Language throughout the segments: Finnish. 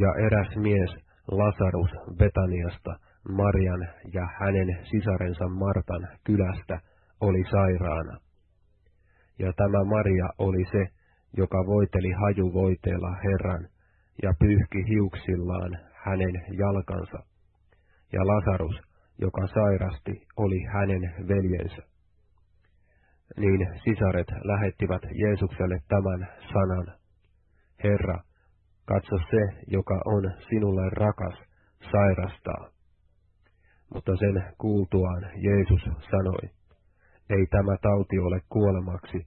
Ja eräs mies, Lasarus Betaniasta, Marian ja hänen sisarensa Martan kylästä, oli sairaana. Ja tämä Maria oli se, joka voiteli hajuvoiteella Herran, ja pyyhki hiuksillaan hänen jalkansa. Ja Lasarus, joka sairasti, oli hänen veljensä. Niin sisaret lähettivät Jeesukselle tämän sanan. Herra, katso se, joka on sinulle rakas, sairastaa. Mutta sen kuultuaan Jeesus sanoi, ei tämä tauti ole kuolemaksi,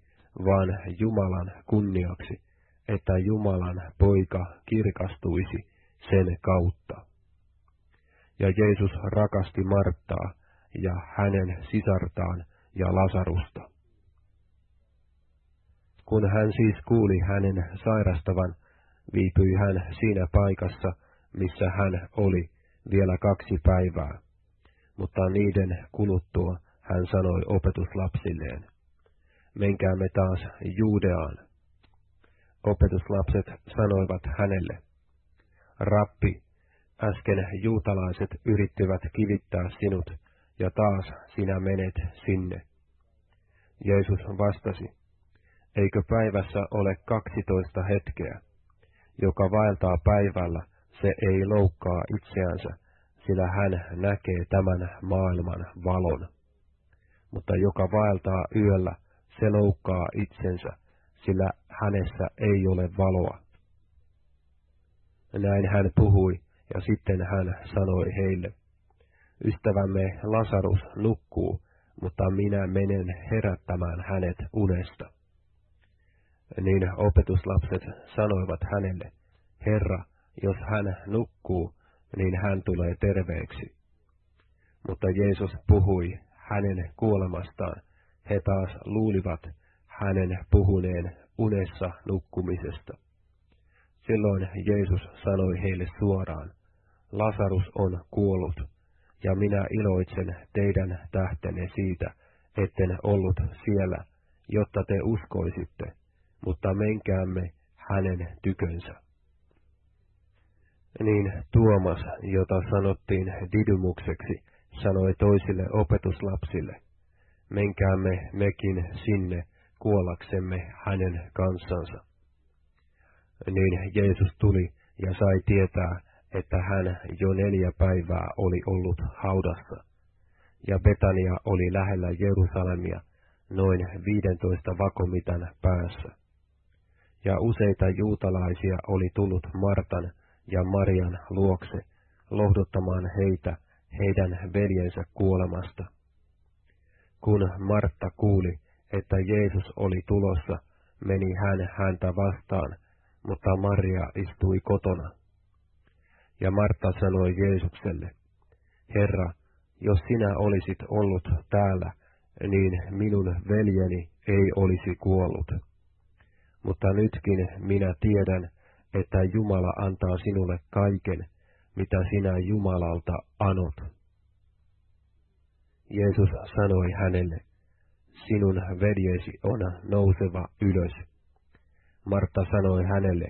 vaan Jumalan kunniaksi, että Jumalan poika kirkastuisi sen kautta. Ja Jeesus rakasti Marttaa ja hänen sisartaan ja Lasarusta. Kun hän siis kuuli hänen sairastavan, viipyi hän siinä paikassa, missä hän oli, vielä kaksi päivää. Mutta niiden kuluttua hän sanoi opetuslapsilleen, menkäämme taas Juudeaan. Opetuslapset sanoivat hänelle, Rappi, äsken juutalaiset yrittivät kivittää sinut, ja taas sinä menet sinne. Jeesus vastasi, eikö päivässä ole kaksitoista hetkeä? Joka vaeltaa päivällä, se ei loukkaa itseänsä, sillä hän näkee tämän maailman valon. Mutta joka vaeltaa yöllä, se loukkaa itsensä, sillä hänessä ei ole valoa. Näin hän puhui, ja sitten hän sanoi heille, Ystävämme Lasarus nukkuu, mutta minä menen herättämään hänet unesta. Niin opetuslapset sanoivat hänelle, Herra, jos hän nukkuu, niin hän tulee terveeksi. Mutta Jeesus puhui hänen kuolemastaan, he taas luulivat hänen puhuneen unessa nukkumisesta. Silloin Jeesus sanoi heille suoraan, Lasarus on kuollut, ja minä iloitsen teidän tähtenne siitä, etten ollut siellä, jotta te uskoisitte, mutta menkäämme hänen tykönsä. Niin Tuomas, jota sanottiin Didymukseksi, sanoi toisille opetuslapsille, menkäämme mekin sinne kuollaksemme hänen kansansa. Niin Jeesus tuli ja sai tietää, että hän jo neljä päivää oli ollut haudassa, ja Betania oli lähellä Jerusalemia, noin viidentoista vakomitan päässä. Ja useita juutalaisia oli tullut Martan ja Marian luokse, lohduttamaan heitä heidän veljensä kuolemasta. Kun Martta kuuli, että Jeesus oli tulossa, meni hän häntä vastaan, mutta Maria istui kotona. Ja Martta sanoi Jeesukselle, Herra, jos sinä olisit ollut täällä, niin minun veljeni ei olisi kuollut. Mutta nytkin minä tiedän, että Jumala antaa sinulle kaiken, mitä sinä Jumalalta anot. Jeesus sanoi hänelle, sinun veljesi on nouseva ylös. Martta sanoi hänelle,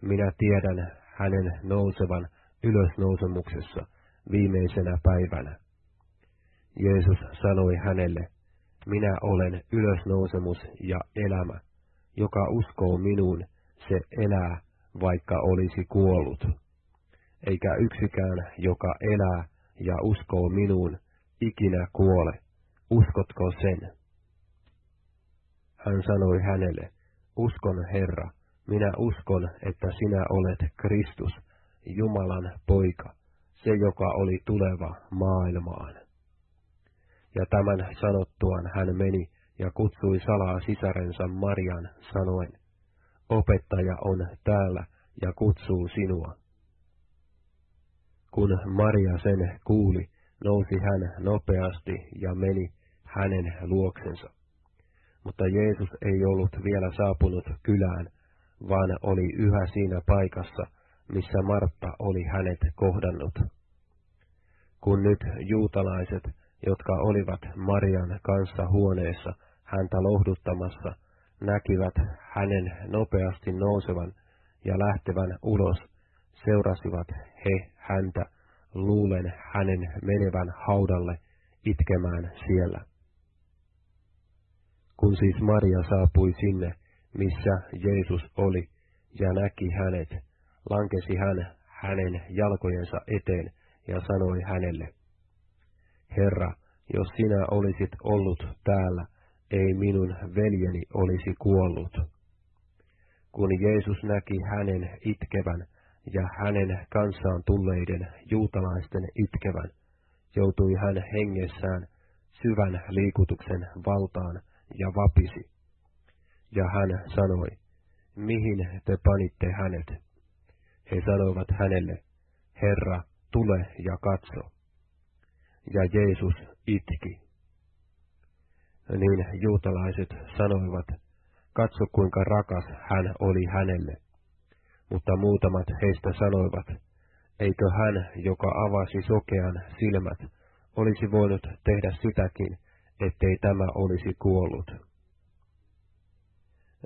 minä tiedän hänen nousevan ylösnousemuksessa viimeisenä päivänä. Jeesus sanoi hänelle, minä olen ylösnousemus ja elämä. Joka uskoo minuun, se elää, vaikka olisi kuollut. Eikä yksikään, joka elää ja uskoo minuun, ikinä kuole. Uskotko sen? Hän sanoi hänelle, uskon Herra, minä uskon, että sinä olet Kristus, Jumalan poika, se joka oli tuleva maailmaan. Ja tämän sanottuaan hän meni ja kutsui salaa sisarensa Marian sanoen, opettaja on täällä ja kutsuu sinua. Kun Maria sen kuuli, nousi hän nopeasti ja meni hänen luoksensa. Mutta Jeesus ei ollut vielä saapunut kylään, vaan oli yhä siinä paikassa, missä Martta oli hänet kohdannut. Kun nyt juutalaiset, jotka olivat Marian kanssa huoneessa häntä lohduttamassa, näkivät hänen nopeasti nousevan ja lähtevän ulos, seurasivat he häntä, luulen hänen menevän haudalle itkemään siellä. Kun siis Maria saapui sinne, missä Jeesus oli, ja näki hänet, lankesi hän hänen jalkojensa eteen ja sanoi hänelle, Herra, jos sinä olisit ollut täällä, ei minun veljeni olisi kuollut. Kun Jeesus näki hänen itkevän ja hänen kanssaan tulleiden juutalaisten itkevän, joutui hän hengessään syvän liikutuksen valtaan ja vapisi. Ja hän sanoi, mihin te panitte hänet? He sanoivat hänelle, Herra, tule ja katso. Ja Jeesus itki. Niin juutalaiset sanoivat, katso kuinka rakas hän oli hänelle. Mutta muutamat heistä sanoivat, eikö hän, joka avasi sokean silmät, olisi voinut tehdä sitäkin, ettei tämä olisi kuollut.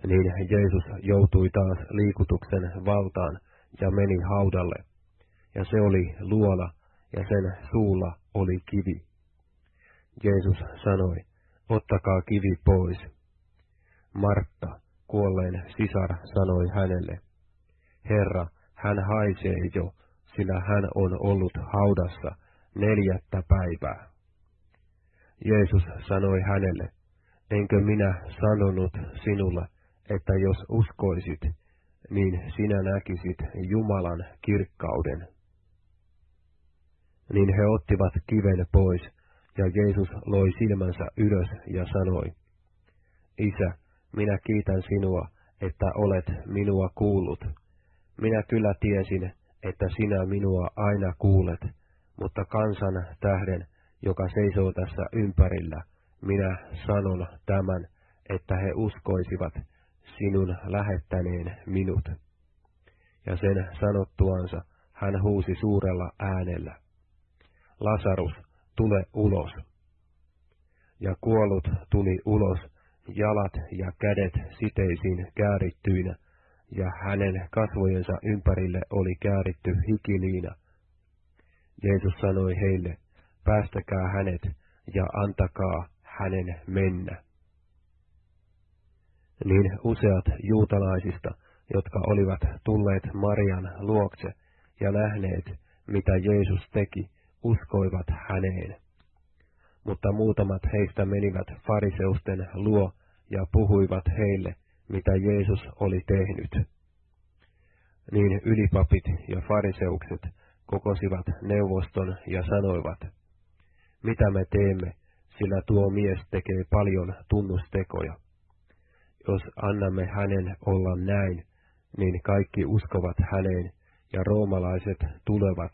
Niin Jeesus joutui taas liikutuksen valtaan ja meni haudalle, ja se oli luola, ja sen suulla oli kivi. Jeesus sanoi, ottakaa kivi pois. Martta, kuolleen sisar, sanoi hänelle, Herra, hän haisee jo, sillä hän on ollut haudassa neljättä päivää. Jeesus sanoi hänelle, enkö minä sanonut sinulle, että jos uskoisit, niin sinä näkisit Jumalan kirkkauden. Niin he ottivat kiven pois, ja Jeesus loi silmänsä ylös ja sanoi, Isä, minä kiitän sinua, että olet minua kuullut. Minä kyllä tiesin, että sinä minua aina kuulet, mutta kansan tähden, joka seisoo tässä ympärillä, minä sanon tämän, että he uskoisivat, sinun lähettäneen minut. Ja sen sanottuansa hän huusi suurella äänellä. Lasarus, tule ulos. Ja kuollut tuli ulos, jalat ja kädet siteisiin käärittyinä, ja hänen kasvojensa ympärille oli kääritty hikiliina. Jeesus sanoi heille, päästäkää hänet ja antakaa hänen mennä niin useat juutalaisista, jotka olivat tulleet Marian luokse ja nähneet, mitä Jeesus teki, uskoivat häneen. Mutta muutamat heistä menivät fariseusten luo ja puhuivat heille, mitä Jeesus oli tehnyt. Niin ylipapit ja fariseukset kokosivat neuvoston ja sanoivat, mitä me teemme, sillä tuo mies tekee paljon tunnustekoja. Jos annamme hänen olla näin, niin kaikki uskovat häneen, ja roomalaiset tulevat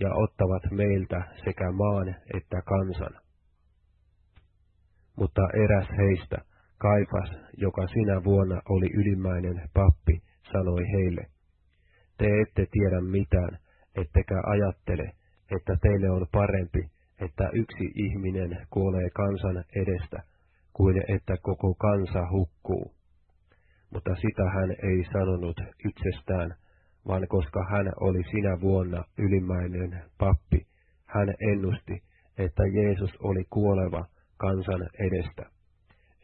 ja ottavat meiltä sekä maan että kansan. Mutta eräs heistä, Kaifas, joka sinä vuonna oli ylimmäinen pappi, sanoi heille, te ette tiedä mitään, ettekä ajattele, että teille on parempi, että yksi ihminen kuolee kansan edestä, kuin että koko kansa hukkuu. Mutta sitä hän ei sanonut itsestään, vaan koska hän oli sinä vuonna ylimmäinen pappi, hän ennusti, että Jeesus oli kuoleva kansan edestä.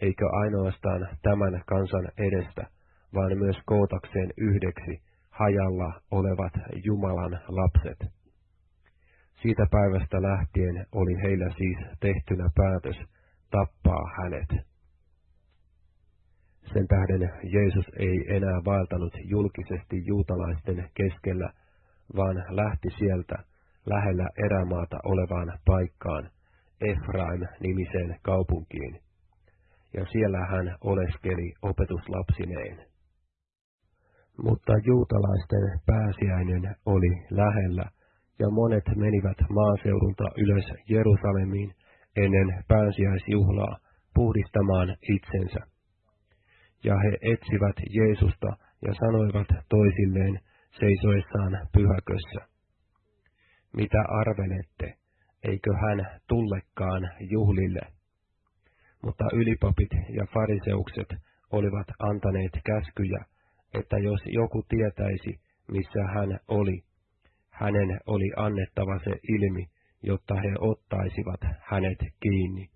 Eikö ainoastaan tämän kansan edestä, vaan myös kootakseen yhdeksi hajalla olevat Jumalan lapset. Siitä päivästä lähtien oli heillä siis tehtynä päätös tappaa hänet. Sen tähden Jeesus ei enää vaeltanut julkisesti juutalaisten keskellä, vaan lähti sieltä lähellä erämaata olevaan paikkaan, Efraim-nimiseen kaupunkiin. Ja siellä hän oleskeli opetuslapsineen. Mutta juutalaisten pääsiäinen oli lähellä, ja monet menivät maaseudulta ylös Jerusalemiin ennen pääsiäisjuhlaa puhdistamaan itsensä. Ja he etsivät Jeesusta ja sanoivat toisilleen seisoessaan pyhäkössä. Mitä arvelette, eikö hän tullekaan juhlille? Mutta ylipapit ja fariseukset olivat antaneet käskyjä, että jos joku tietäisi, missä hän oli, hänen oli annettava se ilmi, jotta he ottaisivat hänet kiinni.